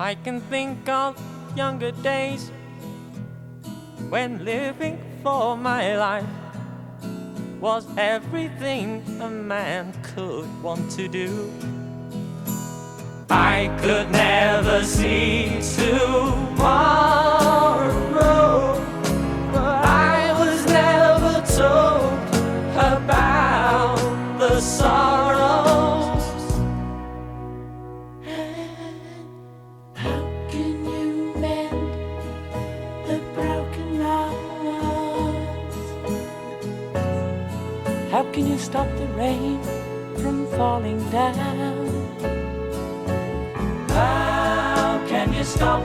I can think of younger days when living for my life was everything a man could want to do. I could never see tomorrow, I was never told about the sorrows. Can you stop the rain from falling down? How can you stop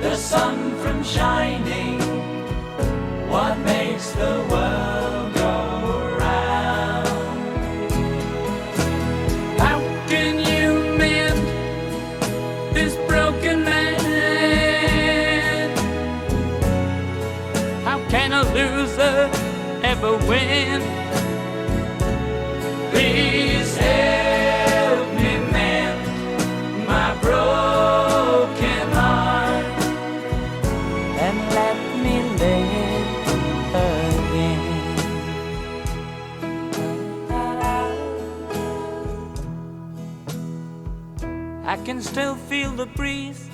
the sun from shining? What makes the world go round? How can you mend this broken man? How can a loser ever win? Please help me mend my broken heart. and let me live again. I can still feel the breeze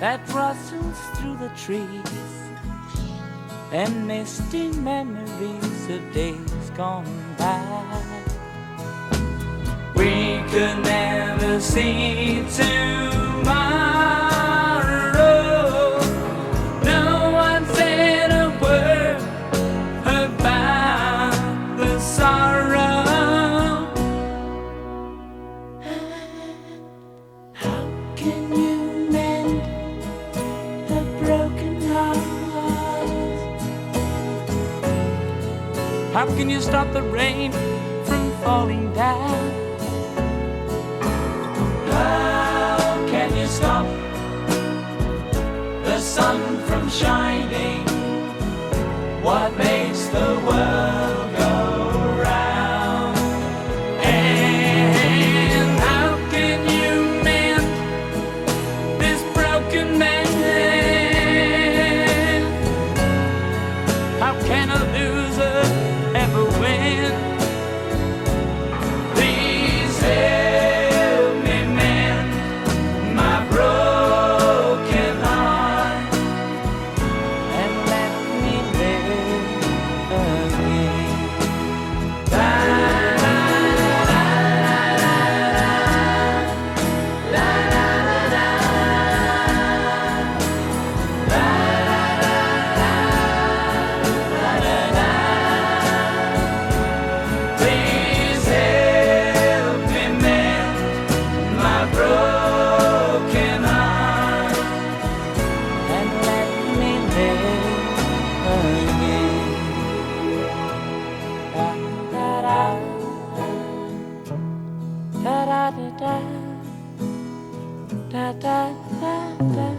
that rustles through the trees and misty memories of days gone by. We could never see tomorrow. How can you stop the rain from falling down? How can you stop the sun from shining? What makes the world go round? And how can you mend this broken man? How can a loser da da da da.